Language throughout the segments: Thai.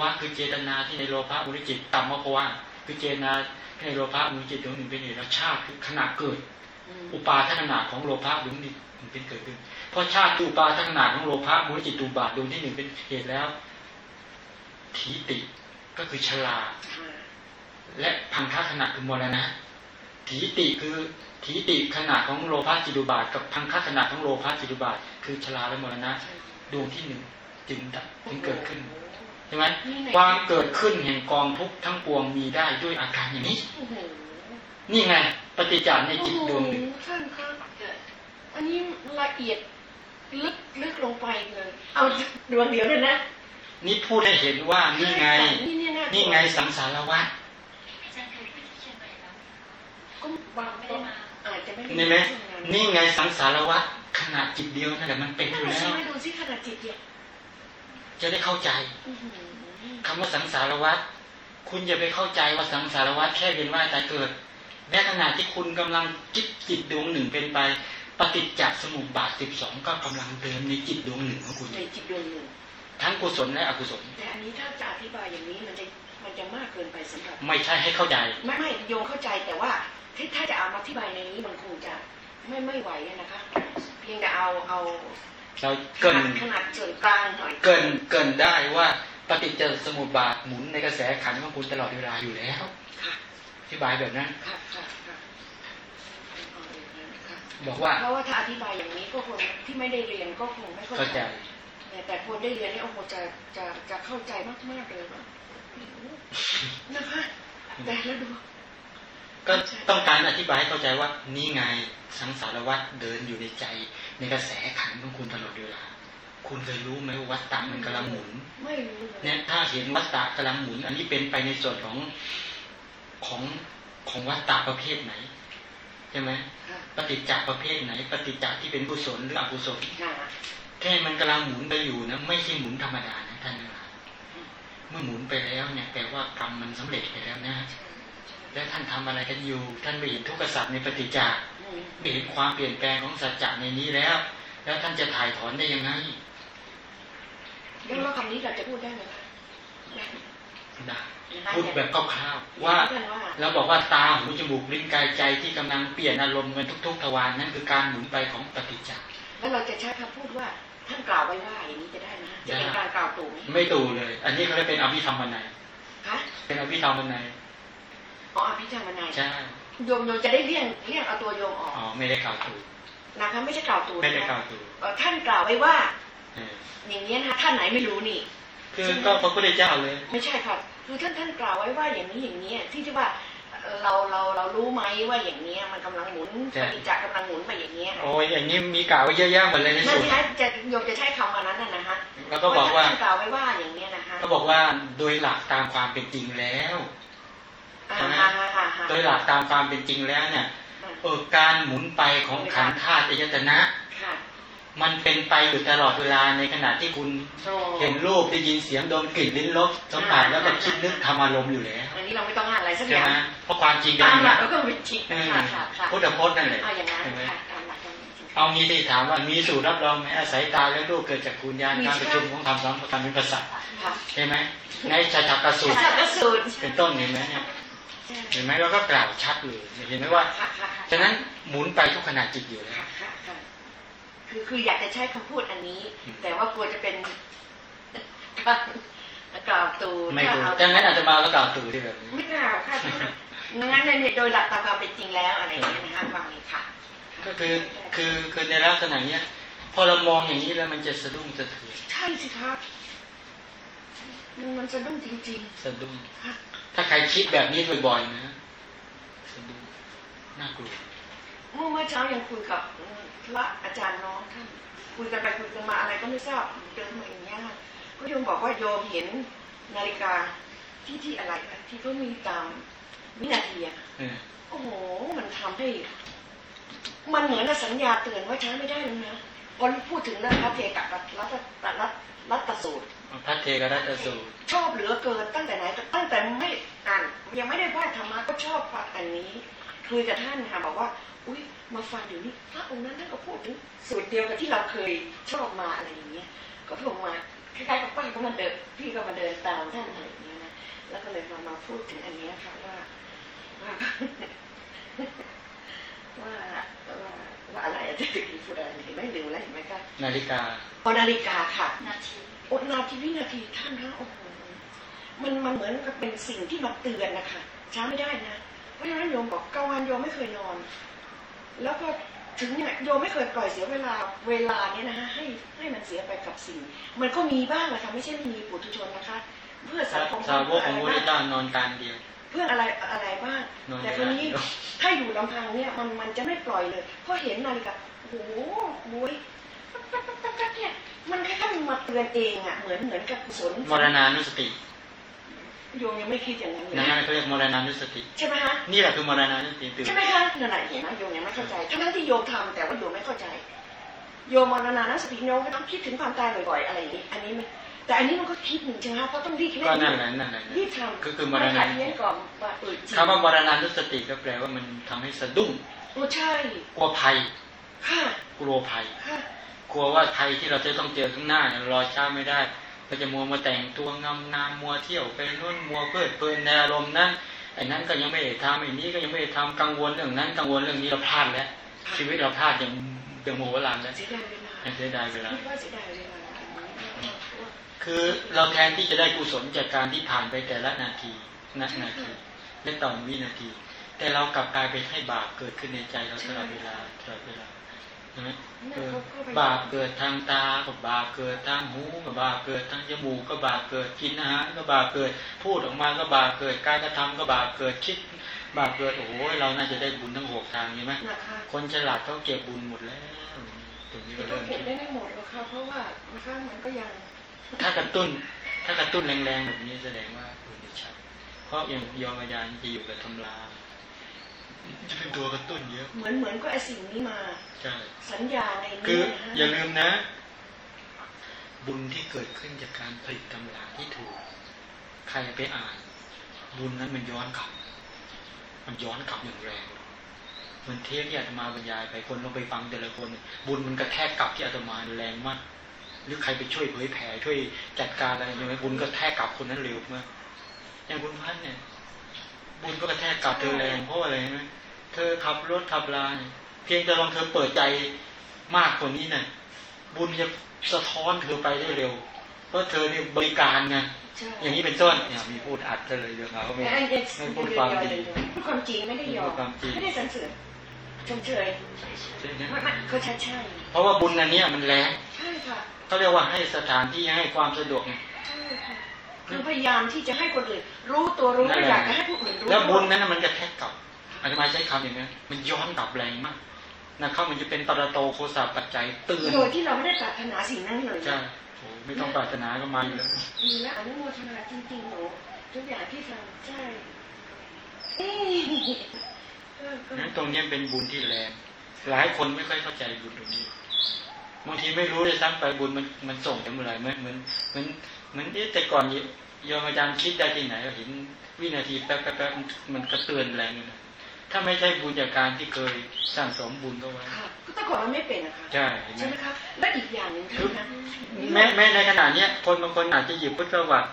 วะคือเจตนาที่ในโลภะมุริจิตต่ำมากภวะคือเจตนาในโลภะมุริจิตดวงหนึ่งเป็นเหตุแล้วชาติคือขณะเกิด อุปาทขนาดของโลภะดวงหนึ่งเป็นเกิดขึ้นเพราะชาติอุปาทขนาดของโลภะมุริจิตตุบาทดวงที่หนึ่งเป็นเหตุแล้วทีติก็คือชลา และพังคขนาดคือมรณะทีติคือทีติขนาดของโลภะจิตุบาท กับพังคขนาดของโลภะจิตุบาท คือชลาและมรณะ ดวงที่หนึ่งจึงจึงเกิดขึ้นใช่ไหมความเกิดขึ้นแห่งกองทุกทั้งปวงมีได้ด้วยอาการอย่างนี้ นี่ไง ปฏิจจ์ในจิตดวงหนึ่งท่านครับอันนี้ละเอียดลึกลึกลงไปเลยเอาดวงเดียวเลยนะ นี่พูดให้เห็นว่านี่ไง นี่ไงสังสารวัฏนี่ไหมนี่ไงสังสารวัฏขนาดจิตเดียวนั่นแหละมันเป็นอยู่แล้วดูสิขนาดจิตเดียว จะได้เข้าใจคำว่าสังสารวัฏคุณอย่าไปเข้าใจว่าสังสารวัฏแค่เป็นว่าตายเกิดแม้ขณะที่คุณกำลังจิตจิตดวงหนึ่งเป็นไป ปฏิจจสมุปบาทสิบสองก็กำลังเดินในจิตดวงหนึ่งของคุณในจิตดวงหนึ่งทั้งกุศลและอกุศลแต่อันนี้ถ้าจะอธิบายอย่างนี้มันจะมันจะมากเกินไปสำหรับไม่ใช่ให้เข้าใจ ไม่ไม่โยงเข้าใจแต่ว่าถ้าจะเอามาอธิบายในนี้มันคงจะไม่ไม่ไหวนะคะ เพียงแต่เอาเอา เราเกินขนาดส่วนกลางหน่อยเกินเกินได้ว่าปฏิจจสมุปบาทหมุนในกระแสขันของคุณตลอดเวลาอยู่แล้วอธิบายแบบนั้นบอกว่าเพราะว่าถ้าอธิบายอย่างนี้ก็คงที่ไม่ได้เรียนก็คงไม่เข้าใจ แต่คนได้เรียนนี่โอ้โหจะจะจะเข้าใจมากมากเลยนะคะแต่แล้วดู ก็ต้องการอธิบายให้เข้าใจว่านี่ไงสังสารวัฏเดินอยู่ในใจ ในกระแสขันของคุณตลอดเวลา คุณเคยรู้ไหมว่าวัฏฏะมันกำลังหมุนไม่รู้เนี่ยถ้าเห็นวัฏฏะกำลังหมุน อันนี้เป็นไปในส่วนของของของวัฏฏะประเภทไหนใช่ไหมปฏิจจประเภทไหน ปฏิจจที่เป็นกุศลหรืออกุศลแค่มันกำลังหมุนไปอยู่นะไม่ใช่หมุนธรรมดานะท่านเมื่อหมุนไปแล้วเนี่ยแปลว่ากรรมมันสำเร็จไปแล้วนะ แล้วท่านทำอะไรกันอยู่ ท่านไม่เห็นทุกข์สัตว์ในปฏิจจ์ไม่เห็นความเปลี่ยนแปลงของสัจจะในนี้แล้ว แล้วท่านจะถ่ายถอนได้ยังไงแล้วว่าคำนี้เราจะพูดได้ไหมได้พูดแบบคร่าวๆว่าเราบอกว่าตาหูจมูกลิ้นกายใจที่กำลังเปลี่ยนอารมณ์กันทุก ๆ ทวารนั่นคือการหมุนไปของปฏิจจ์แล้วเราจะใช้คำพูดว่าท่านกล่าวไว้ว่าอย่างนี้จะได้นะจะเป็นการกล่าวตู่ไม่ตู่เลย อันนี้เขาเรียกเป็นอภิธรรมนัยเป็นอภิธรรมนัยอ๋ ออภิธรรมนัยใช่โยมโยมจะได้เลี่ยงเลี่ยงเอาตัวโยมออกอ๋อไม่ได้กล่าวตู่นะคะไม่ใช่กล่าวตู่ไม่ได้กล่าวตู่ท่านกล่าวไว้ว่าอย่างนี้นะคะท่านไหนไม่รู้นี่ คือก็พระพุทธเจ้าเลย ไม่ใช่ค่ะคือท่านท่านกล่าวไว้ว่าอย่างนี้อย่างนี้ที่ที่ว่าเราเราเรารู้ไหมว่าอย่างเนี้ยมันกำลังหมุนปฏิจักกำลังหมุนไปอย่างเนี้ยโอ้ยอย่างนี้มีกล่าวไว้เยอะแยะหมดเลยในสุดนั่นจะโยมจะใช้คำอันนั้นนะฮะแล้วก็บอกว่ากล่าวไว้ว่าอย่างเนี้ยนะคะก็บอกว่าโดยหลักตามความเป็นจริงแล้ว โดยหลักตามความเป็นจริงแล้วเนี่ยเออการหมุนไปของขันธ์ธาตุอายตนะมันเป็นไปอยู่ตลอดเวลาในขณะที่คุณเห็นรูปได้ยินเสียงดมกลิ่นลิ้นรสสัมผัสแล้วก็คิดนึกทำอารมณ์อยู่แล้วอันนี้เราไม่ต้องอ่านอะไรสักอย่างใช่ไหมเพราะความจริงเป็นอย่างนี้ก็เป็นจริงพุทธพจน์นั่นแหละใช่ไหมเอางี้ที่ถามว่ามีสูตรรับรองไหมอาศัยตาและรูปเกิดจากคุณญาณการประชุมของธรรมสองประการเป็นภาษาใช่ไหมในชาจักรสูตรเป็นต้นเห็นไหมเนี่ย เห็นไหมเราก็กล่าวชัดเลยเห็นไหมว่าฉะนั้นหมุนไปทุกขณะจิตอยู่แล้วคือคืออยากจะใช้คำพูดอันนี้ แต่ว่ากลัวจะเป็นกล่าวตูไม่กล่าวดังนั้นอาจจะมาแล้วกล่าวตูที่แบบไม่กล่าวค่ะงั้นในโดยหลักตามความเป็นจริงแล้วอะไรอย่างนี้นะคะฟังนี้ค่ะ ก็คือคือคือในลักษณะเนี้ยพอเรามองอย่างนี้แล้วมันจะสะดุ้งสะเทือนใช่สิครับ มันสะดุ้งจริงๆ สะดุ้งถ้าใครคิดแบบนี้บ่อยๆนะสะดุ้งน่ากลัวเมื่อเมื่อเช้ายังคุยกับพระอาจารย์น้องท่านคุยกันไปคุยกันมาอะไรก็ไม่ทราบเดินมาอย่างเงี้ยก็โยมบอกว่าโยมเห็นนาฬิกาที่ที่อะไรที่เขามีตามวินาทีอะโอ้โห มันทำให้ มันเหมือนสัญญาเตือนว่าใช้ไม่ได้แล้วนะ พอพูดถึงเรื่องพระเทกับรัตรัตรัตสูตรพระเทกับรัตสูตร ชอบเหลือเกินตั้งแต่ไหนตั้งแต่ไม่อ่านยังไม่ได้ว่าธรรมะก็ชอบฟังอันนี้คุยกับท่านค่ะบอกว่า อุ้ยมาฟังเดี๋ยวนี้พระองค์นั้นท่านก็พูดถึงสูตรเดียวกับที่เราเคยชอบมาอะไรอย่างเงี้ยก็พงมาคล้ายๆกับป้าก็มาเดินพี่ก็มาเดินตามท่านอะไรอย่างเงี้ยนะแล้วก็เลยมามาพูดถึงอันเนี้ยค่ะว่าว่าว่า ว่าว่าอะไรอะที่ตะกี้พูดอะไรเห็นไหมลืมแล้วเห็นไหมคะนาฬิกาพอนาฬิกาค่ะนาทีโอนาทีวินาทีท่านนะโอ้โหมันมันเหมือนกับเป็นสิ่งที่มาเตือนนะคะช้าไม่ได้นะเพราะฉะนั้นโยมบอกกลางวันโยมไม่เคยนอน แล้วก็ถึงเนี่ยโยมไม่เคยปล่อยเสียเวลาเวลาเนี่ยนะฮะให้ให้มันเสียไปกับสิ่ง มันก็มีบ้างแหละค่ะไม่ใช่ไม่มีปุถุชนนะคะ เพื่อสังคมสาวกของพระพุทธเจ้านอนการเดียว เพื่ออะไรอะไรบ้าง นอนแต่เวคนลานี้เดียว ถ้าอยู่ลำพังเนี่ยมันมันจะไม่ปล่อยเลยเพราะเห็นนาฬิกาโอ้โหโว้ยเนี่ยมันแค่มันมาเตือนเองอะเหมือนเหมือนกับกุศลมรณานุสติโยมยังไม่คิดอย่างนั้นเลยนั่นเขาเรียกมรณานุสติ ใช่ไหมฮะนี่แหละคือมรณานุสติตื่นใช่ไหมคะนั่นแหละเห็นไหมโยมยังไม่เข้าใจทั้งๆที่โยมทำแต่ว่าโยมไม่เข้าใจ โยมมรณานุสติโยมก็ต้องคิดถึงความตายบ่อยๆอะไรอย่างนี้อันนี้ไม่ แต่อันนี้มันก็คิดหนึ่งใช่ไหมคะเพราะต้องรีบคิดก็นั่นแหละนั่นแหละรีบทำก็คือมรณาขัดเย็นก่อนว่าเออจริงคำว่ามรณานุสติก็แปลว่ามันทำให้สะดุ้งโอ้ใช่ กลัวภัยค่ะกลัวภัยค่ะกลัวว่าภัยที่เราจะต้องเจอข้างหน้าเนี่ยรอช้าไม่ได้ก็จะมัวมาแต่งตัวงามงามมัวเที่ยวไปนู่นมัวเพลิดเพลินในอารมณ์นั้นไอ้นั้นก็ยังไม่ได้ทำไอ้นี้ก็ยังไม่ได้ทำกังวลเรื่องนั้นกังวลเรื่องนี้เราพลาดแล้วชีวิตเราพลาดอย่างอย่างโมโหลานแล้วเสียดายเวลายังเสียดายเวลา คิดว่าเสียดายเวลาอันนี้คือเราแทนที่จะได้กุศลจากการที่ผ่านไปแต่ละนาทีนานาทีและต่อวินาที แต่เรากลับกลายไปให้บาปเกิดขึ้นในใจเราตลอดเวลาตลอดเวลาใช่ไหมเนี่ยเออเขาก็ไปบาปเกิดทางตาก็บาปเกิดทางหูก็บาปเกิดทางจมูกก็บาปเกิดกินอาหารก็บาปเกิด พูดออกมาก็บาปเกิดการกระทำก็บาปเกิดคิด บาปเกิดโอ้โหเราน่าจะได้บุญทั้งหกทางใช่ไหมนะคะคนฉลาดเขาเก็บบุญหมดแล้วตรงนี้ก็ก็เริ่มเก็คิบดได้ไม่หมดหรอกค่ะเพราะว่าบางครั้งมันก็ยัง ถ้ากระตุ้น ถ้ากระตุ้นแรงๆแบบนี้แสดงว่าบุญจะชัด เพราะอย่างยอมยานจะอยู่กับตำราจะเป็นตัวกระตุ้นเยอะ เหมือนเหมือนก็ไอสิ่งนี้มาใช่สัญญาในคืนี้อนะฮะอย่าลืมนะ บุญที่เกิดขึ้นจากการผลิตตำราที่ถูก ใครไปอ่าน บุญนั้นมันย้อนกลับ มันย้อนกลับอย่างแรงเหมันเทปที่อาตมาบรรยายไปคนเราไปฟังแต่ละคนเนี่ยบุญมันกระแทกกลับที่อาตมาแรงมาก หรือใครไปช่วยเผยแผ่ช่วยจัดการอะไรอย่างเงี้ยบุญก็แทกกลับคนนั้นเร็วมากอย่างคุณพันธ์เนี่ย บุญก็กระแทกกลับเธอแรงเพราะอะไรไหมเธอขับรถขับลาเนี่ยเพียงแต่ลองเธอเปิดใจมากกว่านี้เนี่ยบุญจะสะท้อนเธอไปได้เร็ว เพราะเธอเนี่ยบริการไงใช่อย่างนี้เป็นต้นเนี่ยมีพูดอัดกันเลยเดี๋ยวเขาไม่ไอ้ไอ้ไม่พูดความดีพูดความจริงไม่ได้ยอพูมดความจริงไม่ได้สรรเสริญ ชมเชยใช่ไหมไม่ไม่เขาใช่ใช่เพราะว่าบุญอันเนี้ยมันแรงใช่ค่ะเขาเรียกว่าให้สถานที่ให้ความสะดวกไงใช่ค่ะคือพยายามที่จะให้คนอื่นรู้ตัวรู้นั่นแหละอยากจะให้ผู้อื่นรู้แล้วบุญนั้นน่ะมันกระแทกกลับอาตมาใช้คำอย่างนี้นมันย้อนกลับแรงมากนะเข้ามันจะเป็นตระโตโคสาปัจจัยเตือนโดยที่เราไม่ได้ปรารถนาสิ่งนั้นเลยใช่โอ้ไม่ต้องปรารถนาก็มาอยู่แล้วมีและอนุโมทนาจริงๆหนูทุกอย่างที่ทำใช่เอ้ยก็ก็ นั้นตรงเนี้ยเป็นบุญที่แรงหลายคนไม่ค่อยเข้าใจบุญตรงนี้บางทีไม่รู้เลยซ้ำไปบุญมันมันส่งถึงเมื่อไหร่เหมือนเหมือนเหมือนเหมือนเอ๊ะแต่ก่อนโยมอาจารย์คิดได้ที่ไหนเราเห็นวินาทีแป๊บแป๊บแป๊บมันกระเตือนแรงเลยนะถ้าไม่ใช่บุญจากการที่เคยสร้างสมบุญก็ไว้ค่ะก็แต่ก่อนเราไม่เป็นนะคะใช่เห็นไหมใช่ไหมคะและอีกอย่างหนึ่งที่นะแม้แม้ในขณะเนี้ยคนบางคนอาจจะหยิบพุทธประวัติ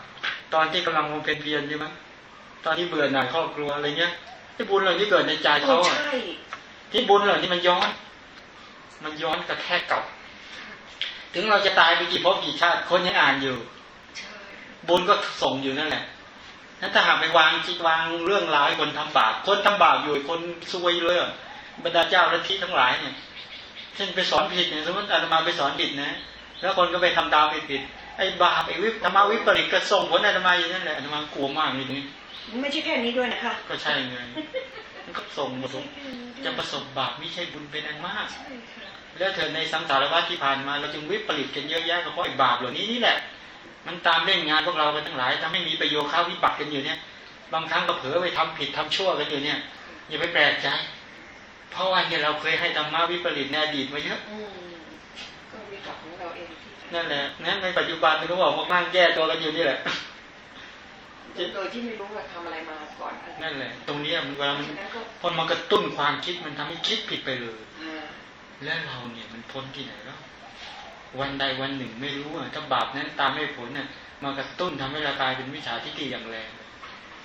ตอนที่กำลังมงเพนเพียรใช่ไหมตอนที่เบื่อหน่ายครอบครัวอะไรเงี้ย ที่บุญเหล่านี้เกิดในใจโอ้เขาอะใช่ที่บุญเหล่านี้มันย้อน มันย้อนกระแทกกลับ ถึงเราจะตายไปกี่ภพกี่ชาติคนยังอ่านอยู่ใช่บุญก็ส่งอยู่นั่นแหละนั้นถ้าหากไปวางจิตวางเรื่องราวให้คนทำบาปคนทำบาปอยู่คนซวยเลยอะบรรดาเจ้าลัทธิทั้งหลายเนี่ยเช่นไปสอนผิดเนี่ยสมมติอาตมาไปสอนผิดนะแล้วคนก็ไปทำตามผิดผิดไอ้บาปไอ้วิธรรมวิปริตก็ส่งผลอาตมาอย่างนั้นแหละอาตมากลัวมากเลยนี้ ไม่ใช่แค่นี้ด้วยนะคะ ก็ใช่ไงมันก็ส่งผไม่สใช่มแค่นี้ด้วยจะประสบบาปไม่ใช่บุญเป็นอันมากใช่ค่ะแล้วเธอในสังสารวัฏที่ผ่านมาเราจึงวิปริตกันเยอะแยะก็เพราะไอ้บาปเหล่านี้นี่แหละ มันตามเล่นงานพวกเราไปทั้งหลายทำให้มีประโยชน์ข้าวิบัติกันอยู่เนี่ย บางครั้งก็เผลอไปทำผิดทำชั่วกันอยู่เนี่ยอย่าไปแปลกใจ เพราะว่าเนี่ยเราเคยให้ธรรมะวิปริตในอดีตมาเยอะอืมก็วิบากของเราเองที่นั่นแหละนั้นในปัจจุบันมันก็บอกว่านั่งแก้ตัวกันอยู่นี่แหละ โดยที่ไม่รู้ว่าทำอะไรมาก่อนอะไรนั่นแหละ ตรงเนี้ยมันเวลามันฉะนั้นก็พอมันกระตุ้นความคิดมันทำให้คิดผิดไปเลยอ่าแล้วเราเนี่ยมันพ้นที่ไหนแล้ววันใดวันหนึ่งไม่รู้อะถ้าบาปนั้นตามไม่ผลน่ะมากระตุ้นทำให้เรากลายเป็นวิชาทิฏฐิอย่างแรง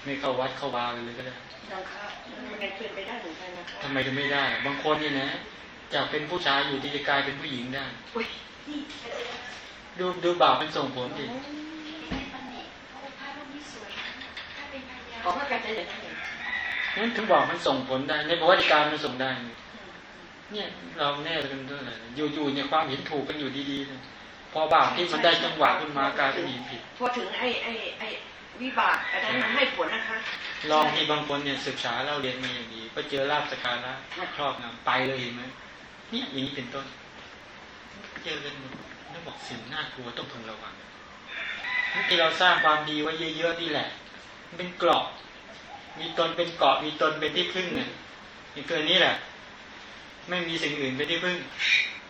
ไม่เข้าวัดเข้าวาเลยก็ได้นะคะมันเป็นไปได้เหมือนกันนะคะทำไมจะไม่ได้ บางคนนี่นะจากเป็นผู้ชายอยู่ที่จะกลายเป็นผู้หญิงได้อุ้ยดูดูบาปมันส่งผลดิ ขอพระกันจะอย่างนั้นนั่นถึงบอกมันส่งผลได้ ในประวัติการมันส่งได้ เนี่ยเราแน่กันด้วยเลยอยู่ๆเนี่ยความเห็นถูกกันอยู่ดีๆเลยพอบาปที่มันได้จังหวะขึ้นมากลายเป็นเห็นผิดพอถึงไอ้ไอ้ไอ้วิบากอันนั้นมันให้ผลนะคะ ลองที่บางคนเนี่ยศึกษาเล่าเรียนมาอย่างดีก็เจอลาบสการะครอบงำไปเลยเห็นไหมเนี่ยอย่างนี้เป็นต้น เจอกันแล้วบอกสิ่งน่ากลัวต้องพึงระวังที่เราสร้างความดีไว้เยอะๆนี่แหละมัน เป็นเกราะ มีตนเป็นเกาะมีตนเป็นที่พึ่งเนี่ยนี่คือนี้แหละ ไม่มีสิ่งอื่นเป็นที่พึ่ง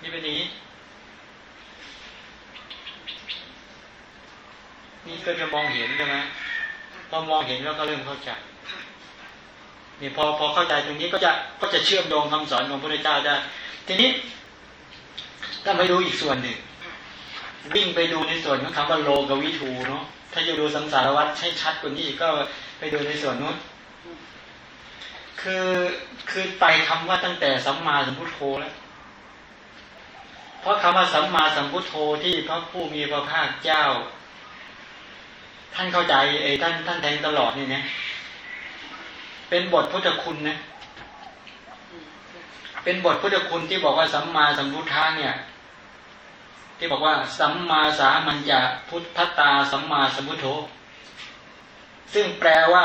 นี่เป็นอย่างนี้นี่ก็จะมองเห็นใช่ไหมพอมองเห็นแล้วก็เริ่มเข้าใจนี่พอพอเข้าใจตรงนี้ก็จะก็จะเชื่อมโยงคำสอนของพระเจ้าได้ ทีนี้ก็ไปดูอีกส่วนหนึ่งวิ่งไปดูในส่วนของคำว่าโลกวิทูเนาะ ถ้าจะดูสังสารวัฏให้ชัดกว่านี้ก็ไปดูในส่วนนู้นคือคือไปคำว่าตั้งแต่สัมมาสัมพุทโธแล้วเพราะคำว่าสัมมาสัมพุทโธที่พระผู้มีพระภาคเจ้า ท่านเข้าใจไอ้ท่านท่านแทงตลอดนี่นะเป็นบทพุทธคุณนะเป็นบทพุทธคุณที่บอกว่าสัมมาสัมพุทธะเนี่ย ที่บอกว่า สัมมาสามัญญะพุทธตาสัมมาสัมพุทโธซึ่งแปลว่า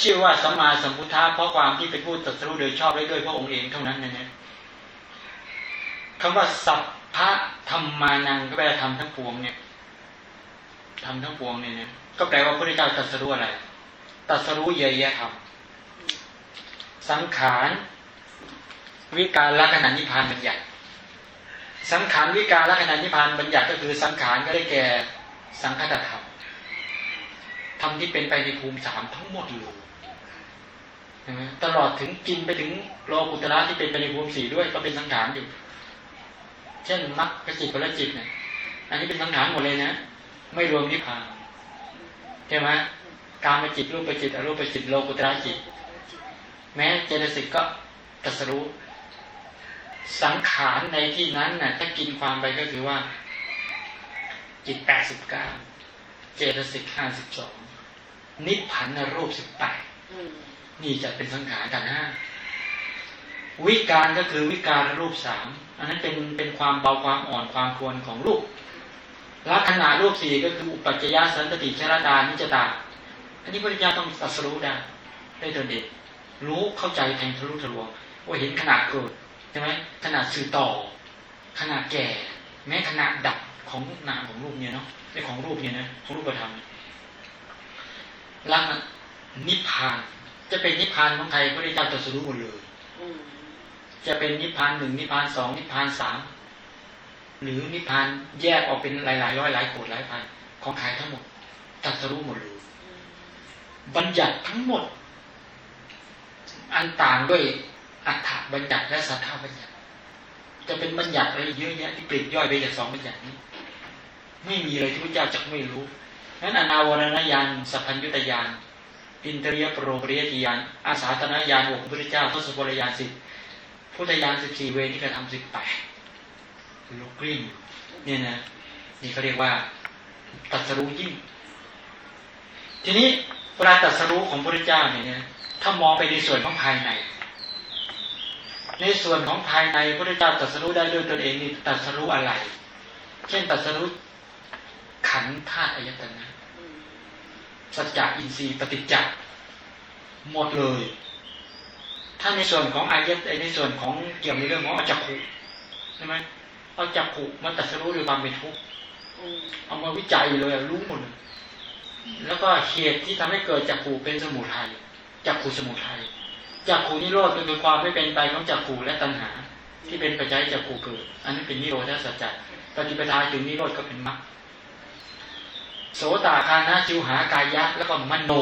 ชื่อว่าสัมมาสัมพุทธะเพราะความที่เป็นผู้ตรัสรู้โดยชอบได้ด้วยพระองค์เองเท่านั้นนะเนี่ยคำว่าสัพพะธรรมานังก็แปลว่าทำทั้งปวงเนี่ยทำทั้งปวงเนี่ยก็แปลว่าพระพุทธเจ้าตรัสรู้อะไรตรัสรู้เยยะธรรมสังขารวิการลักษณะนิพพานบัญญัติ สังขารวิการลักษณะนิพพานบัญญัติก็คือสังขารก็ได้แก่สังคตธรรมธรรมที่เป็นไปในภูมิสามทั้งหมดเลยตลอดถึงกินไปถึงโลกุตระที่เป็นไปในภูมิสี่ด้วยก็เป็นสังขารอยู่ เช่นมรรคจิตผลจิตเนี่ยอันนี้เป็นสังขารหมดเลยนะ ไม่รวมนิพพานใช่ไหมการมาจิตรูปไปจิตอรูปไปจิตโลกุตระจิต แม้เจตสิกก็ตรัสรู้ สังขารในที่นั้นน่ะ ถ้ากินความไปก็คือว่า จิตแปดสิบเก้าเจตสิกห้าสิบสองนิพพันนรูปสิบแปดนี่จะเป็นสังขารกันห้าวิการก็คือวิการรูปสามอันนั้นเป็นเป็นความเบาความอ่อนความควรของรูปลักษณะรูปสี่ก็คืออุปัจจยสันตติชรดานิจตา อันนี้พระเจ้าต้องตรัสรู้ได้ได้ตนเด็กรู้เข้าใจแทงทะลุทะลวงว่าเห็นขนาดเกิด ใช่ไหมขนาดสื่อต่อ ขนาดแก่ แม้ขนาดดับของนามของรูปเนี่ยเนาะในของรูปเนี่ยนะของรูปธรรมลักษณะนิพพาน จะเป็นนิพพานของใครพระเจ้าตรัสรู้หมดเลยจะเป็นนิพพานหนึ่งนิพพานสองนิพพานสามหรือนิพพานแยกออกเป็นหลายๆร้อยหลายโกดหลายพันของใครทั้งหมดตรัสรู้หมดเลยบัญญัติทั้งหมด อันต่างด้วย อัฏฐบัญญัติและสัทธาบัญญัติ จะเป็นบัญญัติอะไรเยอะแยะที่ปลีกย่อยไปจากสองบัญญัตินี้ ไม่มีเลยที่พระเจ้าจะไม่รู้นั้นอนาวรณญาณสัพพัญญุตญาณอินเตรียปรโปริยติญาณอาสาตนญาณของพระพุทธเจ้าทศพลญาณสิบพุทธญาณสิบสี่เวนิกระทำสิบแปดลูกกลิ้งเนี่ยนะนี่เขาเรียกว่าตัดสรู้ยิ่ง ทีนี้เวลาตัดสรู้ของพระพุทธเจ้าเนี่ยถ้ามองไปในส่วนของภายใน ในส่วนของภายในพระพุทธเจ้าตัดสรู้ได้ด้วยตนเองนี่ตัดสรู้อะไร เช่นตัดสรู้ขันธ์ธาตุอายตนะสัจจะอินทรีย์ปฏิจจ์หมดเลย ถ้าในส่วนของอายตในส่วนของเกี่ยวในเรื่องของอจักขุใช่ไหมเอาจักขุมาตัดสรู้ด้วยความเป็นทุกข์เอามาวิจัยเลยรู้หมดเลยแล้วก็เหตุที่ทำให้เกิดจักขุเป็นสมุทัยจักขุสมุทัย จักขุนิโรธคือความไม่เป็นไปของจักขุและตัณหา ที่เป็นปัจจัยจักขุเกิด อันนี้เป็นนิโรธสัจจะปฏิปทาถึงนิโรธก็เป็นมรรคโสตาคานะจิวหากายะแล้วก็มโน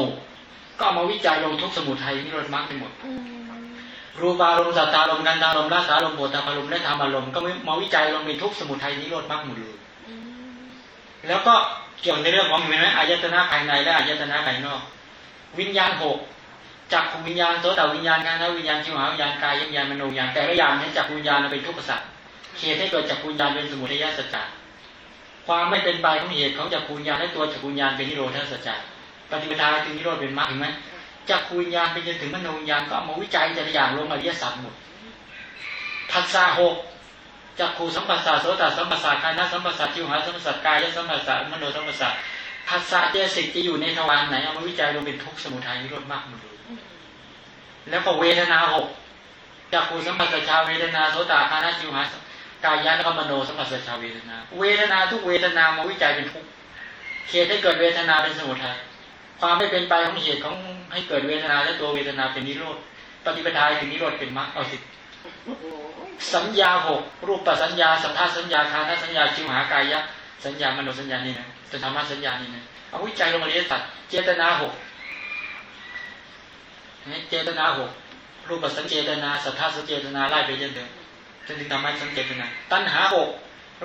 ก็เอามาวิจัยลงทุกสมุทัยนิโรธมรรคไปหมดรูปารมณ์สัตตารมณ์กันตารมณ์ราสารมณ์โบตาารมณ์และธรรมารมณ์ก็มาวิจัยลงในทุกสมุทัยนิโรธมรรคหมดเลยแล้วก็เกี่ยวในเรื่องของเห็นไหมอายตนะภายในและอายตนะภายนอก วิญญาณหก จักขวิญญาณโสตวิญญาณการวิญญาณชิวหาวิญญาณกายวิญญาณมโนวิญญาณแต่ละอย่างนี้จักวิญญาณเป็นทุกข์สัตว์เหตุให้เกิดจักวิญญาณเป็นสมุทัยสัจจะความไม่เป็นไปของเหตุของจักวิญญาณและตัวจักวิญญาณเป็นนิโรธสัจจะปฏิปทาถึงนิโรธเป็นมรรคเห็นไหมจักวิญญาณไปจนถึงมโนวิญญาณก็เอามาวิจัยแต่ละอย่างลงอริยสัจหมดพัสสะหกจักขูสัมปัสสะโสตสัมปัสสะกายนสัมปัสสะชิวหาสัมปัสสะกายสัมปัสสะมโนสัมปัสสะพัสสะเจสิกจะอยู่ในทวารไหนเอามาวิจัยลงเป็นทุกสมุทัยนิโรธมรรคหมด แล้วก็เวทนาหกจากขูสัมปัสชาเวทนาโสตาคานาชิวหากายะแล้วก็มโนสัมปัสชาเวทนา เวทนาทุกเวทนามาวิจัยเป็นทุกข์เหตุให้เกิดเวทนาเป็นสมุทัยความไม่เป็นไปของเหตุของให้เกิดเวทนาและตัวเวทนาเป็นนิโรธปฏิปทาถึงนิโรธเป็นมรรคเอาสิสัญญาหกรูปปัสัญญาสัทธาสัญญาคานาสัญญาชิวหากายะสัญญามโนสัญญานี่นะจะธรรมะสัญญานี่นะเอาวิจัยลงมาเรียนสัตว์เจตนาหก เจตนาหกรูปสัญเจตนาสัทธาสัญเจตนาไล่ไปเรื่อยๆจนถึงธรรมะสัญเจตนาตัณหาหก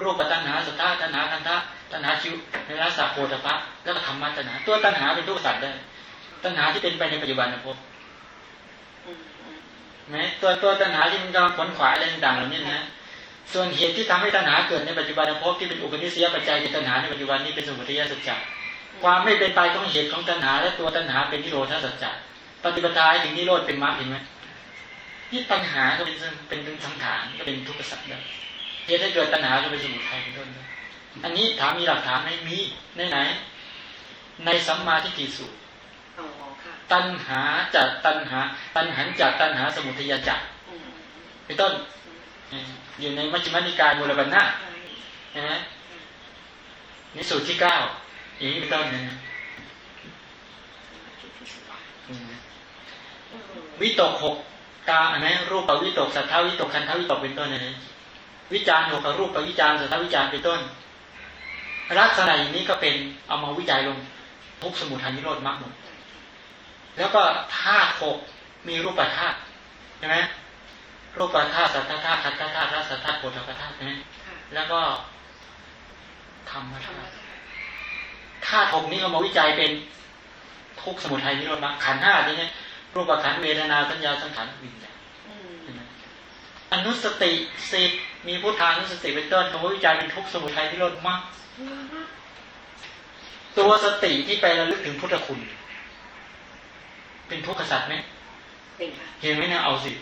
รูปตัณหาสัทธาตัณหาคันธะตัณหาชิวในรัศโพธพะแล้วก็ธรรมะตัณหา ตัวตัณหาเป็นทุกสัตว์ได้ ตัณหาที่เป็นไปในปัจจุบันนะพบไหมตัวตัวตัณหาที่มันกำลังขวนขวายอะไรต่างๆเหล่านี้นะส่วนเหตุที่ทำให้ตัณหาเกิดในปัจจุบันภพที่เป็นอุปนิสัยปัจจัยในตัณหาในปัจจุบันนี้เป็นสมุทัยสัจจะความไม่เป็นไปของเหตุของตัณหา และตัวตัณหาเป็นนิโรธสัจจะ ปฏิปทาถึงนิโรธเป็นมรรคเห็นไหมที่ตัณหาก็เป็นเป็นเป็นสังขารก็เป็นทุกข์สัจจะเหตุให้เกิดตัณหาก็เป็นสมุทัยเป็นต้นอันนี้ถามมีหลักฐานไหมมีในไหน ในสัมมาทิฏฐิสูตรตัณหาจากตัณหา ตัณหันจากตัณหาสมุทัยจักเป็นต้น อยู่ในมัชฌิมานิกายมูลบัญนานะนี่สูตรที่เก้าอย่างนี้เป็นต้นนะ วิตกหกกาอันนั้นรูปวิตกสัทธาวิตกคันธวิตกเป็นต้นนะวิจารณ์หกกับรูปวิจารณ์สัทธาวิจารณ์เป็นต้นลักษณะอย่างนี้ก็เป็นเอามาวิจัยลงทุกสมุทัยนิโรธมรรคหมดแล้วก็ธาตุหกมีรูปธาตุใช่ไหมรูปธาตุสัทธาธาตุขันธาตุรัสธาตุโพธธาตุใช่ไหมแล้วก็ธรรมธาตุธาตุหกนี้เอามาวิจัยเป็นทุกสมุทัยนิโรธมรรคขันห้าทีนี้ รูปขันเวทนาสัญญาสังขารวิญญาณอนุสติสิบมีพุทธานุสติเป็นต้นเขาวิจัยเป็นทุกสมุทัยนิโรธมรรคตัวสติที่ไประลึกถึงพุทธคุณ เป็นทุกขสัตว์ไหมเห็นไหมนะเอาสิ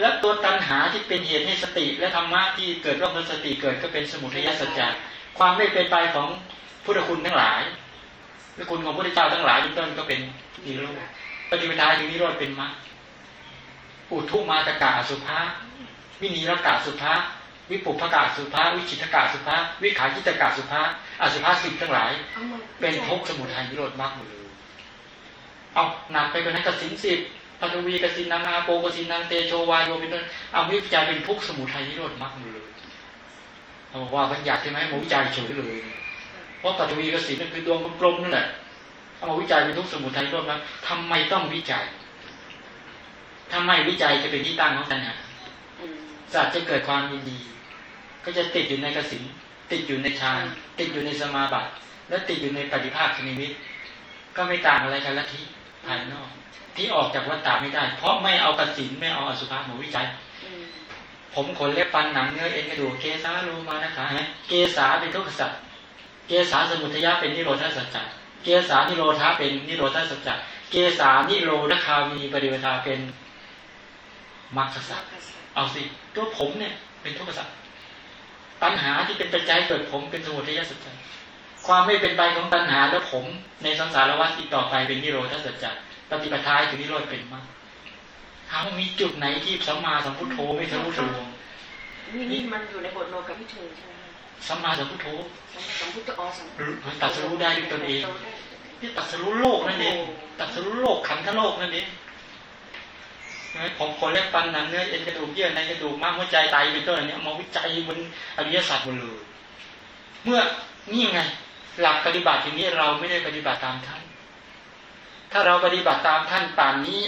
แล้วตัวตัณหาที่เป็นเหตุให้สติ และธรรมะที่เกิดร่วมกับสติเกิดก็เป็นสมุทัยสัจจะความไม่เป็นไปของพุทธคุณทั้งหลายและคุณของพระพุทธเจ้าทั้งหลายเป็นต้นก็เป็นนิโรธ ปฏิปทาถึงนิโรธเป็นมรรคอุทุมาตกาสุภาวินีรกาสุภาวิปุพกาสุภาวิจิตกาสุภาวิขาจิตกาสุภาอสุภาสิบทั้งหลาย เป็นทุกสมุทัยนิโรธมรรคหมดเลยเอาหนักไปกว่านั้นกสินสิบปฐวีกสินนางอาโปกสินนางเตโชวายโยเป็นต้นเอาวิจัยเป็นทุกสมุทัยนิโรธมรรคหมดเลยเอาว่าบัญญัติใช่ไหมหมูวิจัยเฉยเลยเพราะปฐวีกสินนั่นคือดวงกลมๆนั่นแหละ เอาวิจัยเป็นทุกสมุทัยนิโรธมรรคทำไมต้องวิจัยถ้าไม่วิจัยจะเป็นที่ตั้งของตัณหาสัตว์จะเกิดความยินดี ก็จะติดอยู่ในกสินติดอยู่ในฌานติดอยู่ในสมาบัติ และติดอยู่ในปฏิภาคนิมิตก็ไม่ต่างอะไรกันละที่ภายนอก ที่ออกจากวัฏฏะไม่ได้ เพราะไม่เอากสินไม่เอาอสุภะมาวิจัย ผมขนเล็บฟันหนังเนื้อเอ็นกระดูกเกสาลูมานะคะเกสาเป็นทุกขสัตว์เกสาสมุทยะเป็นนิโรธาสัจจะ เกสานิโรธาเป็นนิโรธาสัจจะเกสานิโรธคามีปฏิปทาเป็นมรรคสัตว์เอาสิตัวผมเนี่ย เป็นทุกขสัตว์ตัณหาที่เป็นปัจจัยเกิดผมเป็นสมุทัยสัจจะความไม่เป็นไปของตัณหาและผม ในสังสารวัฏอีกต่อไปเป็นนิโรธาสัจจะปฏิปทาถึงนิโรธเป็นมรรคถามว่ามีจุดไหนที่สัมมาสัมพุทโธไม่ทะลุทะลวงนี่มันอยู่ในบทโลกับพิทูใช่ไหม สัมมาสัมพุทโธสัมพุทธอ๋อสัมตัดสรู้ได้ด้วยตนเองนี่ตัดสรู้โลกนั่นเองตัดสรู้โลกขันธ์โลกนั่นเองผมคนเล็บฟันหนังเนื้อเอ็นกระดูกเยื่อในกระดูกม้ามหัวใจไตเป็นต้นนี้มาวิจัยบนอริยศาสตร์หมดเลยเมื่อนี่ไง หลักปฏิบัติอย่างนี้เราไม่ได้ปฏิบัติตามท่าน ถ้าเราปฏิบัติตามท่านป่านนี้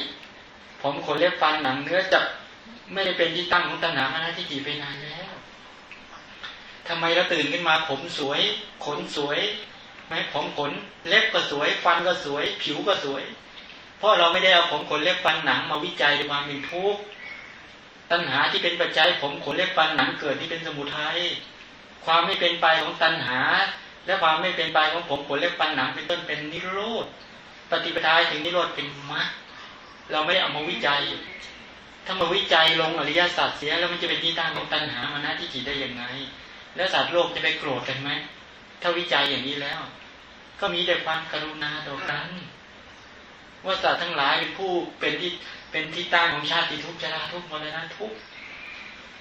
ผมขนเล็บฟันหนังเนื้อจะไม่ได้เป็นที่ตั้งของตัณหามานะที่จีไปนานแล้ว ทำไมเราตื่นขึ้นมาผมสวย ขนสวยไหมผมขนเล็บก็สวย ฟันก็สวย ผิวก็สวย เพราะเราไม่ได้เอาผมขนเล็บฟันหนังมาวิจัยความเป็นทุกข์ตัณหาที่เป็นปัจจัยผมขนเล็บฟันหนังเกิดที่เป็นสมุทัยความไม่เป็นไปของตัณหา และความไม่เป็นไปของผมขนเล็บฟันหนังเป็นต้นเป็นนิโรธปฏิปทาถึงนิโรธเป็นมรรคเราไม่ได้เอามาวิจัย ถ้ามาวิจัยลงอริยสัจเสียแล้วมันจะเป็นที่ตั้งของตัณหามานะที่จิตได้ยังไง แล้วสัตว์โลกจะไปโกรธกันไหมถ้าวิจัยอย่างนี้แล้ว ก็มีแต่ความกรุณาต่อกัน ว่าสัตว์ทั้งหลายเป็นผู้เป็นที่เป็นที่ตั้งของชาติทุกชราทุกมรณะทุก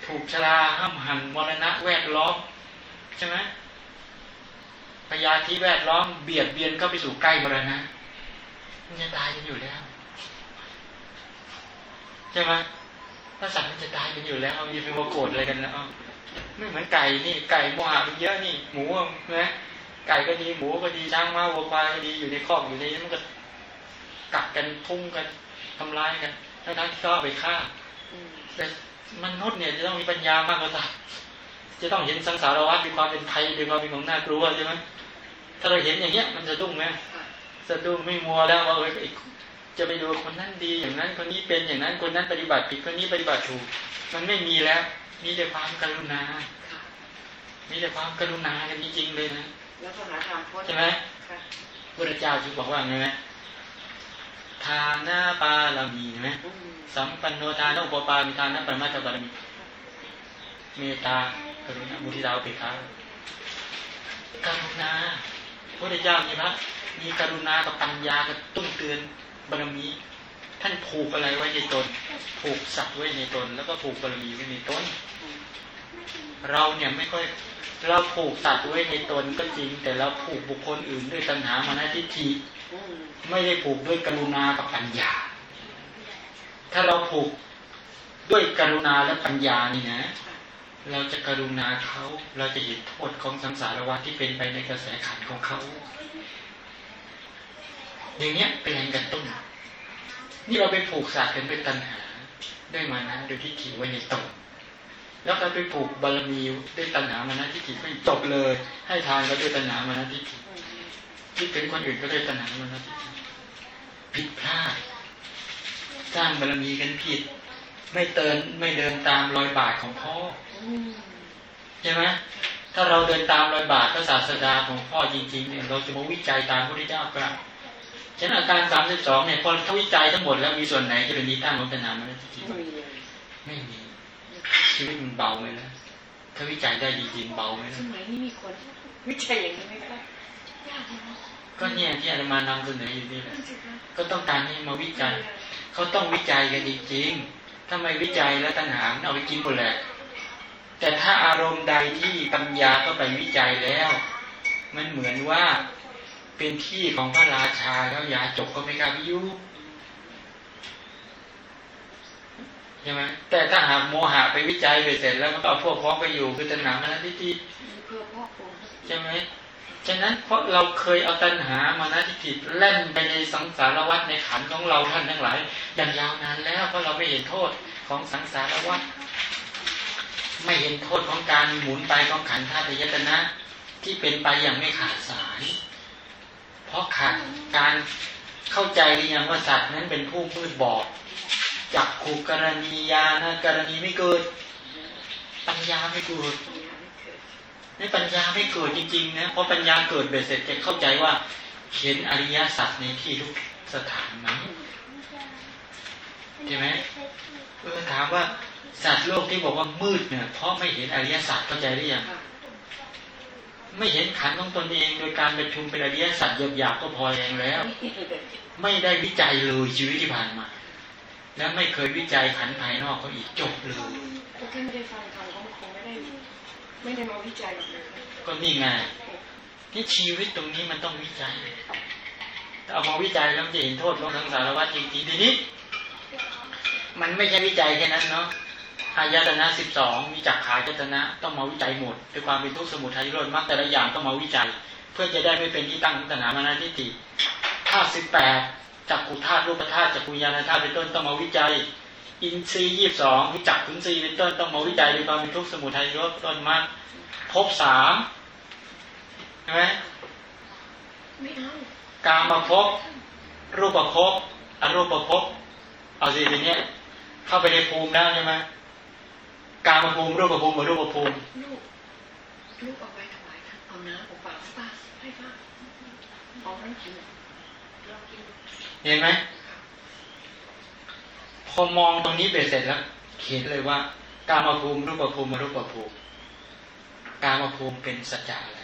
ถูกชราห้ามหันมรณะแวดล้อมใช่ไหมพยาธิแวดล้อมเบียดเบียนเข้าไปสู่ใกล้มรณะมันจะตายกันอยู่แล้วใช่ไหมถ้าสัตว์มันจะตายกันอยู่แล้วมันจะเป็นโกรธอะไรกันแล้ว ไม่เหมือนไก่นี่ไก่โมหะมันเยอะนี่ หมูนะไก่ก็ดีหมูก็ดีช้างม้าวัวควายก็ดีอยู่ในคอกอยู่ในนั้นมันก็กัดกันทุ่งกันทำร้ายกันทั้งทั้งที่ก็ไปฆ่าแต่มนุษย์เนี่ยจะต้องมีปัญญามากกว่าสัตว์จะต้องเห็นสังสารวัฏมีความเป็นไทยมีความเป็นของน่ากลัวใช่ไหมถ้าเราเห็นอย่างเงี้ย มันจะดุ้งไหมจะดุ้งไม่มัวแล้วว่าเออจะไปดูคนนั้นดีอย่างนั้น คนนี้เป็นอย่างนั้นคนนั้นปฏิบัติผิดคนนี้ปฏิบัติถูก มันไม่มีแล้ว มีแต่ความกรุณา มีแต่ความกรุณากันจริงๆเลยนะแล้วก็หาทางพ้นใช่ไหมพระเจ้าจึงบอกว่าไงไหมทานาปาลามีไหมสัมปันโนทานุปปามีทานาปรมาตบารมีเมตตากรุณามุทิตาเปกขากรุณาพระเจ้ามีพระมีกรุณากับปัญญากับตุ้นเตือนบารมีท่านผูกอะไรไว้ในตน ผูกสัตว์ไว้ในตน แล้วก็ผูกบารมีไว้ในตน เราเนี่ยไม่ค่อยเราผูกสัตว์ไว้ในตนก็จริง แต่เราผูกบุคคลอื่นด้วยตัณหามานะทิฏฐิไม่ได้ผูกด้วยกรุณากับปัญญา ถ้าเราผูกด้วยกรุณาและปัญญานี่นะ เราจะกรุณาเขาเราจะเห็นโทษของสังสารวัฏที่เป็นไปในกระแสขันของเขา อย่างเนี้ยเป็นแรงกระตุ้นนี่เราไปผูกสัตว์กันด้วยตัณหาด้วยมานะโดยที่ขี่ไว้ในตน แล้วก็ไปผูกบารมีด้วยตัณหามานะที่ถิไม่จบเลย ให้ทานก็ด้วยตัณหามานะที่ถิคิดถึงคนอื่นก็ด้วยตัณหามานะที่ถิผิดพลาดสร้างบารมีกันผิด ไม่เตินไม่เดินตามรอยบาทของพ่อใช่ไหมถ้าเราเดินตามรอยบาทพระศาสดาของพ่อจริงๆเนี่ยเราจะมาวิจัยตามพระพุทธเจ้ากล่าวฉะนั้นอาการสามสิบสองเนี่ยพอเขาวิจัยทั้งหมดแล้วมีส่วนไหนจะเป็นนิตั้งของตัณหามานะที่ถิไม่มี ชีวิตมันเบาไหมนะถ้าวิจัยได้จริงๆเบาไหมสมัยนี้มีคนวิจัยอย่างนี้ไหมคะยากก็เนี่ยที่อาจมานำเสนออยู่นี่แหละก็ต้องการให้มาวิจัย เขาต้องวิจัยกันจริงๆถ้าไม่วิจัยแล้วตัณหาเอาไปกินหมดแหละแต่ถ้าอารมณ์ใดที่ปัญญาก็ไปวิจัยแล้ว มันเหมือนว่าเป็นที่ของพระราชาแล้วยาจบก็ไม่กล้าพิยุ ใช่ไหมแต่ถ้าหากโมหะไปวิจัยไปเสร็จแล้วมันก็เอาพวกพ้องไปอยู่คือตัณหามานะทิฏฐิใช่ไหมฉะนั้นเพราะเราเคยเอาตัณหามานะทิฏฐิเล่นไปในสังสารวัฏในขันของเราท่านทั้งหลาย อย่างยาวนานแล้วเพราะเราไม่เห็นโทษของสังสารวัฏไม่เห็นโทษของการหมุนไปของขันธาตุยตนะที่เป็นไปอย่างไม่ขาดสาย เพราะขาดการเข้าใจหรือยังว่าสัตว์นั้นเป็นผู้มืดบอด จักขูกรณียานะกรณีไม่เกิด ปัญญาไม่เกิดนี่ปัญญาไม่เกิดจริงๆนะเพราะปัญญาเกิดเบ็ดเสร็จจะเข้าใจว่าเห็นอริยสัจในที่ทุกสถานไหมใช่ไหมเออถามว่าสัตว์โลกที่บอกว่ามืดเนี่ยเพราะไม่เห็นอริยสัจเข้าใจหรือยังไม่เห็นขันของตนเอง โดยการประชุมเป็นอริยสัจหยาบๆก็พอเองแล้ว ไม่ได้วิจัยเลยชีวิตที่ผ่านมา แล้วไม่เคยวิจัยขันภายนอกเขาอีกจบเลยก็แค่ไม่ได้ฟังธรรมเขาคงไม่ได้ไม่ได้มาวิจัยเลยก็นี่ไงนี่ชีวิตตรงนี้มันต้องวิจัยเอามาวิจัยแล้วจะเห็นโทษของสังสารวัฏจริงๆทีนี้ มันไม่ใช่วิจัยแค่นั้นเนาะอายตนะสิบสองมีจักขายตนะต้องมาวิจัยหมดด้วยความเป็นทุกข์สมุทัยโลดมากแต่ละอย่างต้องมาวิจัย เพื่อจะได้ไม่เป็นที่ตั้งของตัณหามานาทิฏฐิถ้าสิบแปด จักขุธาตุรูปธาตุจักขุญาณธาตุเป็นต้นต้องมาวิจัย อินทรีย์ยี่สิบสองวิจักถึงสี่เป็นต้นต้องมาวิจัยในความเป็นทุกข์สมุทัยนิโรธต้นมรรคภพสามใช่ไหมไม่เอากามาภพรูปภพอรูปภพเอาสิทีเนี้ยเข้าไปในภูมิแล้วใช่ไหมกามาภูมิรูปภูมิอรูปภูมิลูกลูกเอาไปถวายนะเอาน้ำเอาปากป้าให้ป้าเอาน้ำกินลองกิน เห็นไหมพอมองตรงนี้เบ็ดเสร็จแล้วเขียนเลยว่า กามาภูมิรูปภูมิอรูปภูมิกามาภูมิเป็นสัจจะอะไร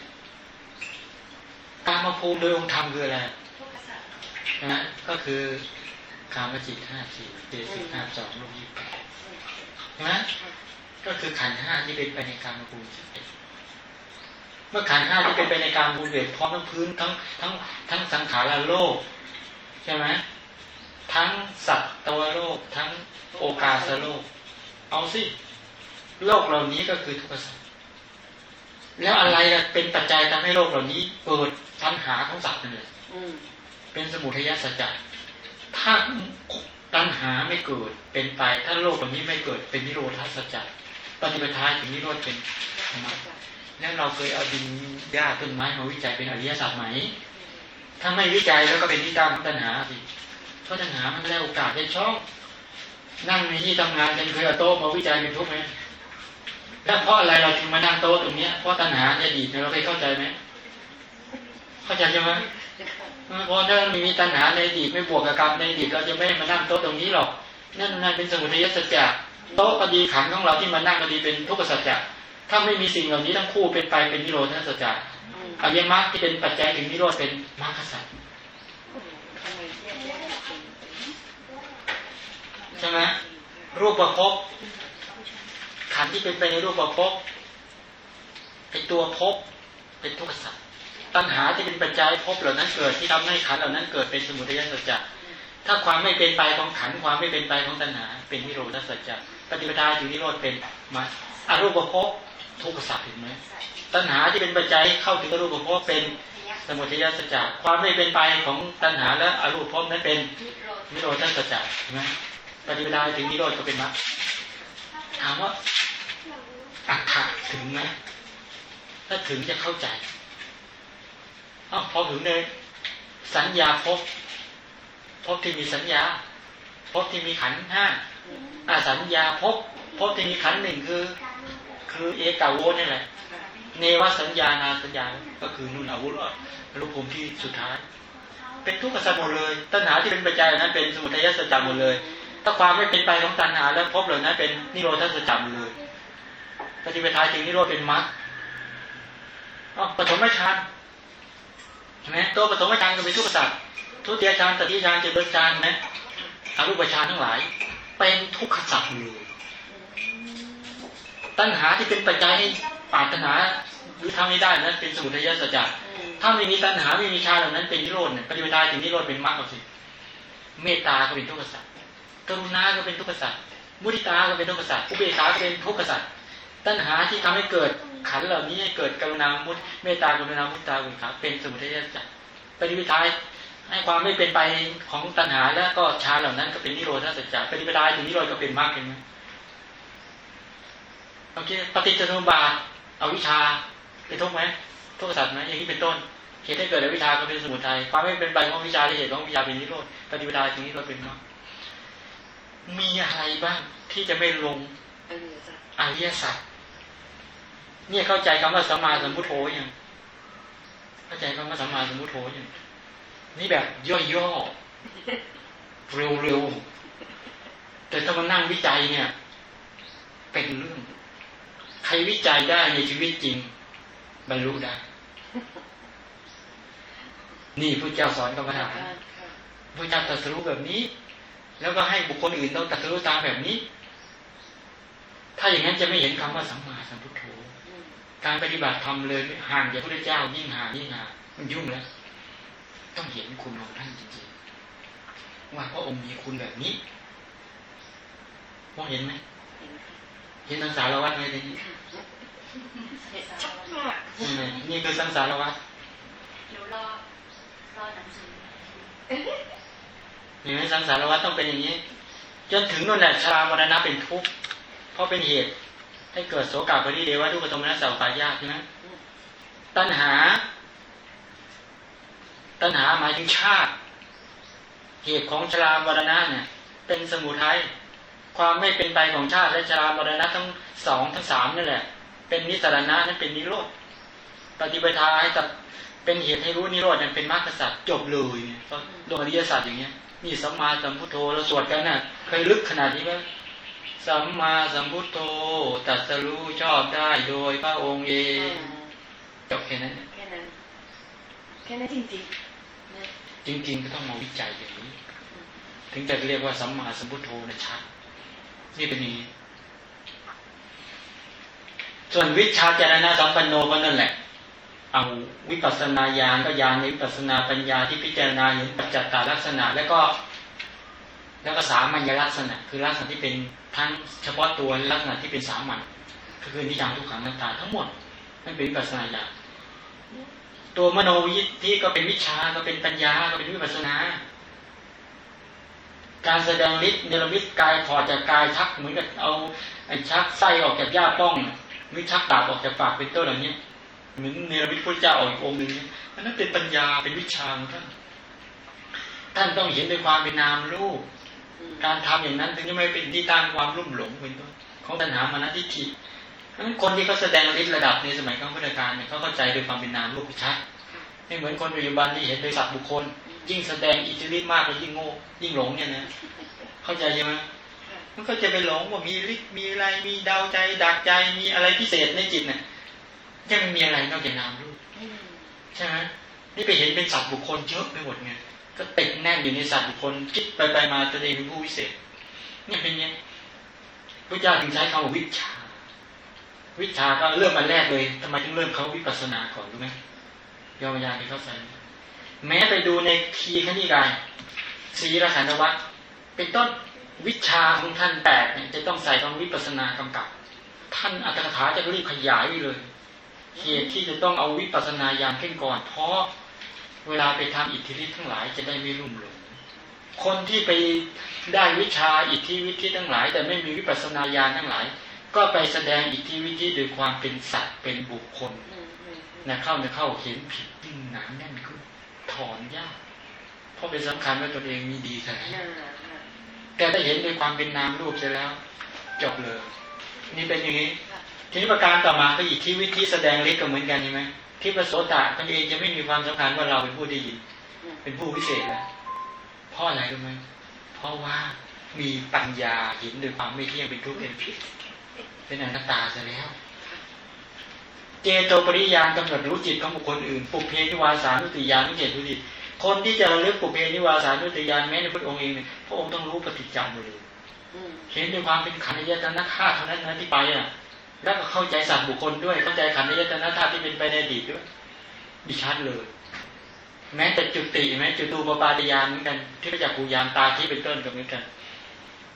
กามาภูมิโดยองค์ธรรมคืออะไรนะก็คือกามจิตห้าสี่เจสิกห้าสองลูกยี่สิบแปดนะก็คือขันธ์ห้าที่เป็นไปในกามภูมิสิบเอ็ดเมื่อขันธ์ห้าที่เป็นไปในกามภูมิเบ็ดพร้อมทั้งพื้นทั้งทั้งทั้งสังขารโลก ใช่ไหมทั้งสัตว์ตัวโลกทั้งโอกาสโลก เอาสิ โลกเหล่านี้ก็คือทุกข์สัตว์แล้วอะไรล่ะเป็นปัจจัยทำให้โลกเหล่านี้เกิดปัญหาของสัตว์นั่นเลยอืมเป็นสมุทัยสัจจะถ้าตัณหาไม่เกิดเป็นไป ถ้าโลกเหล่านี้ไม่เกิดเป็นนิโรธาสัจจะปฏิปทาถึงนิโรธเป็นธรรมะแล้วเราเคยเอาดินหญ้าต้นไม้มาวิจัยเป็นอริยสัจไหม ถ้าไม่วิจัยแล้วก็เป็นที่ตั้งของตัณหาสิเพราะตัณหามันได้โอกาสได้ช่อง นั่งในที่ทำงานกันเคยเอาโต๊ะมาวิจัยเป็นทุกข์ไหมแล้วเพราะอะไรเราถึงมานั่งโต๊ะตรงเนี้ยเพราะตัณหาในอดีตเราเคยเข้าใจไหมเข้าใจใช่ไหมเพราะถ้าม่มีตัณหาในอดีตไม่บวกกับกรรมในอดีตเราจะไม่มานั่งโต๊ะตรงนี้หรอก นั่นนั่นเป็นสมุทัยสัจจะโต๊ะก็ดีขันของเราที่มานั่งก็ดีเป็นทุกขสัจจะถ้าไม่มีสิ่งเหล่านี้ทั้งคู่เป็นไปเป็นนิโรธสัจจะ อืมอริยมรรคที่เป็นปัจจัยถึงนิโรธเป็นมรรคสัจทำไมแยกแยะเป็นใช่ไหมรูปประพบขันที่เป็นไปในรูปประพบไอตัวภพเป็นทุกขสัจตัณหาที่เป็นปัจจัยภพเหล่านั้นเกิดที่ทำให้ขันเหล่านั้นเกิดเป็นสมุทัยสัจจะถ้าความไม่เป็นไปของขันความไม่เป็นไปของตัณหา เป็นนิโรธสัจจะปฏิปทาถึงนิโรธเป็นมาอารูปภพ ทุกข์สัจเห็นไหมตัณหาที่เป็นปัจจัยเข้าถึงอรูปภพเป็นสมุทัยสัจจะความไม่เป็นไปของตัณหาและอรูปภพนั้นเป็นนิโรธสัจจะเห็นไหมปฏิปทาถึงนิโรธก็เป็นมรรคถามว่าอัตถะถึงไหมถ้าถึงจะเข้าใจอ้าวพอถึงเลยสัญญาภพภพที่มีสัญญาภพที่มีขันห้าอาสัญญาภพภพที่มีขันหนึ่งคือ คือเอกาโวนี่แหละ เนวสัญญานาสัญญา ก็คือนุ่นอาวุธรูปภูมิที่สุดท้าย เป็นทุกขสัจหมดเลย ตัณหาที่เป็นปัจจัยนั้นเป็นสมุทัยสัจจหมดเลย ถ้าความไม่เป็นไปของตัณหาแล้วพบเหล่านั้นเป็นนิโรธสัจจหมดเลยปฏิปทาถึงนิโรธเป็นมรรคอ๋อปฐมฌานเห็นไหมตัวปฐมฌานก็เป็นทุกขสัจทุติยฌานตติยฌานเจริญฌานนะอรูปฌานทั้งหลาย เป็นทุกขสัจเลย ตัณหาที่เป็นปัจจัยให้ปรารถนาหรือทำไม่ได้นั้นเป็นสมุทัยสัจจะอืมถ้าไม่มีตัณหาไม่มีฌานเหล่านั้นเป็นนิโรธเนี่ยปฏิปทาถึงนิโรธเป็นมรรคเอาสิเมตตาก็เป็นทุกขสัจกรุณาก็เป็นทุกขสัจมุทิตาก็เป็นทุกขสัจอุเบกขาก็เป็นทุกขสัจตัณหาที่ทำให้เกิดขันธ์เหล่านี้ให้เกิดกรุณามุตเมตตากรุณามุทิตาอุเบกขาเป็นสมุทัยสัจปฏิปทาให้ความไม่เป็นไปของตัณหาแล้วก็ฌานเหล่านั้นก็เป็นนิโรธสัจจะปฏิปทาถึงนิโรธก็เป็นมรรคเห็นไหม โอเคปฏิจจสมุปบาทเอาวิชาเป็นทุกข์ไหมทุกขสัตว์นะอย่างนี้เป็นต้นเหตุให้เกิดอวิชชาก็เป็นสมุทัยความไม่เป็นไปของวิชาที่เหตุของวิชาเป็นนิโรธปฏิปทาถึงนิโรธเป็นมรรคมีอะไรบ้างที่จะไม่ลงอริยสัจอริยสัจเนี่ยเข้าใจคำว่าสัมมาสัมพุทโธยังเข้าใจคำว่าสัมมาสัมพุทโธยังนี่แบบย่อๆเร็วๆแต่ถ้ามานั่งวิจัยเนี่ย เป็นเรื่อง ใครวิจัยได้ในชีวิตจริงบรรลุได้ นี่พระเจ้าสอนกรรมฐานพระเจ้าตรัสรู้แบบนี้ แล้วก็ให้บุคคลอื่นต้องตรัสรู้ตามแบบนี้ ถ้าอย่างนั้นจะไม่เห็นคำว่าสัมมาสัมพุทโธการปฏิบัติธรรมเลยห่างจากพระเจ้ายิ่งห่างยิ่งห่างมันยุ่งแล้วต้องเห็นคุณของท่านจริงๆว่าพระองค์มีคุณแบบนี้มองเห็นไหม นค่ะเห็นสังสารวัฏไหมทีนี้ชัดมากใช่ไหมนี่คือสังสารวัฏหนูรอรอหนังสือเห็นไหมสังสารวัฏต้องเป็นอย่างนี้ จนถึงนั่นแหละชรามรณะเป็นทุกข์เพราะเป็นเหตุ ให้เกิดโสกาปริเดวะทุกขโทมนัสสาวายาใช่ไหมตัณหา ตัณหาหมายถึงชาติ เหตุของชรามรณะเนี่ย เป็นสมุทัย ความไม่เป็นไปของชาติและชรามรณะทั้งสองทั้งสามนั่นแหละ เป็นนิสรณะนั่นเป็นนิโรธปฏิปทาให้ตัดเป็นเหตุให้รู้นิโรธนั่นเป็นมรรคสัตว์จบเลยเนี่ยก็โดยอริยสัจอย่างเงี้ยนี่สัมมาสัมพุทโธเราสวดกันน่ะเคยลึกขนาดนี้ไหมสัมมาสัมพุทโธตรัสรู้ชอบได้โดยพระองค์เองจบแค่นั้นแค่นั้นแค่นั้นจริงๆนะจริง ๆ ก็ต้องมาวิจัยอย่างนี้ ถึงจะเรียกว่าสัมมาสัมพุทโธนะชัด นี่เป็นอย่างนี้ ส่วนวิชาจารณะสัมปันโนก็นั่นแหละ เอาวิปัสสนาญาณก็ญาณในวิปัสสนาปัญญาที่พิจารณาเห็นปัจจัตตาลักษณะ แล้วก็ แล้วก็สามัญลักษณะ คือลักษณะที่เป็นทั้งเฉพาะตัวลักษณะที่เป็นสามัญก็คือนิจังทุกขังนัตตาทั้งหมดนั่นเป็นวิปัสสนาญาณตัวมโนวิที่ก็เป็นวิชาก็เป็นปัญญาก็เป็นวิปัสสนา การแสดงฤทธิ์เนรมิตกายถอดจากกายชักเหมือนกับเอาไอ้ชักไส้ออกจากหญ้าป้องหรือชักดาบออกจากปากเป็นต้นเหล่านี้เหมือนเนรมิตพระเจ้าออกองค์หนึ่งนี่ยอันนั้นเป็นปัญญาเป็นวิชาของท่านท่านต้องเห็นในความเป็นนามรูปการทำอย่างนั้นถึงจะไม่เป็นที่ตั้งความรุ่มหลงเป็นต้นของตัณหามานะทิฏฐินั้นคนที่เขาแสดงฤทธิ์ระดับในสมัยครั้งพุทธกาลเนี่ยเขาเข้าใจโดยความเป็นนามรูปชัดไม่เหมือนคนปัจจุบันที่เห็นโดยสัตว์บุคคล ยิ่งแสดงอิทธิฤทธิ์มากก็ยิ่งโง่ยิ่งหลงเนี่ยนะเข้าใจใช่ไหมมันก็จะไปหลงว่ามีฤทธิ์มีอะไรมีดาวใจดักใจมีอะไรพิเศษในจิตเนี่ยยังไม่มีอะไรนอกจากนามรูปใช่ไหมนี่ไปเห็นเป็นสัตว์บุคคลเยอะไปหมดไงก็ติดแน่นอยู่ในสัตว์บุคคลคิดไปไปมาตัวเองเป็นผู้วิเศษนี่เป็นไงพระเจ้าถึงใช้คำว่าวิชา วิชาก็เริ่มมาแรกเลยทำไมถึงเริ่มเขาวิปัสสนาก่อนรู้ไหมยอมยาที่เขาใส่ แม้ไปดูในทีขณิกายศีรขันธวัตรเป็นต้นวิชาของท่านแปดเนี่ยจะต้องใส่คำวิปัสสนากำกับ ท่านอัตถกถาจะรีบขยายไว้เลย เหตุที่จะต้องเอาวิปัสสนาญาณขึ้นก่อน เพราะเวลาไปทำอิทธิฤทธิ์ทั้งหลายจะได้ไม่ลุ่มหลงคนที่ไปได้วิชาอิทธิวิธิทั้งหลาย แต่ไม่มีวิปัสสนาญาณทั้งหลาย ก็ไปแสดงอิทธิวิธิโดยความเป็นสัตว์เป็นบุคคลอืมอืมอืมนะเข้าจะเข้าเห็นผิดยิ่งหนาแน่นขึ้น ถอนยาก เพราะเป็นสำคัญว่าตนเองมีดีขนาดไหนน่าน่าแต่ได้เห็นโดยความเป็นนามรูปเสร็จแล้ว จบเลย นี่เป็นอย่างนี้ค่ะทีนี้ประการต่อมาก็อิทธิวิธีแสดงฤทธิ์ก็เหมือนกันใช่ไหมที่พระโสตะตนเองจะไม่มีความสำคัญว่าเราเป็นผู้ได้ยินอืมเป็นผู้วิเศษแล้วเพราะอะไรรู้ไหมเพราะว่ามีปัญญาเห็นโดยความไม่เที่ยงเป็นทุกข์เป็นผิดเป็นอนัตตาซะแล้ว เจโตปริยานกำหนดรู้จิตของบุคคลอื่น ปุเพนิวาสานุติยานุเจตุติคนที่จะระลึกปุเพนิวาสานุติยานแม้ในพระองค์เองเนี่ยพระองค์ต้องรู้ปฏิจจามุเลยอืมเห็นด้วยความเป็นขันธ์ยตนะธาตุเท่านั้นนะที่ไปอะ แล้วก็เข้าใจสัตว์บุคคลด้วย เข้าใจขันธ์ยตนะธาตุที่เป็นไปในอดีตด้วยดิชัดเลย แม้แต่จุติแม้จุตูปปาตยานเหมือนกัน ที่พระจักกูยานตาที่เป็นต้นก็เหมือนกัน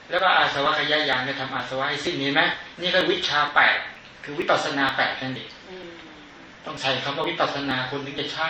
แล้วก็อาสวะขยายานก็ทำอาสวะให้สิ้นนี้ไหมนี่ก็วิชาแปด คือวิปัสสนาแปดนั่นเองอืมต้องใช้คำว่าวิปัสสนาคนถึงจะชัด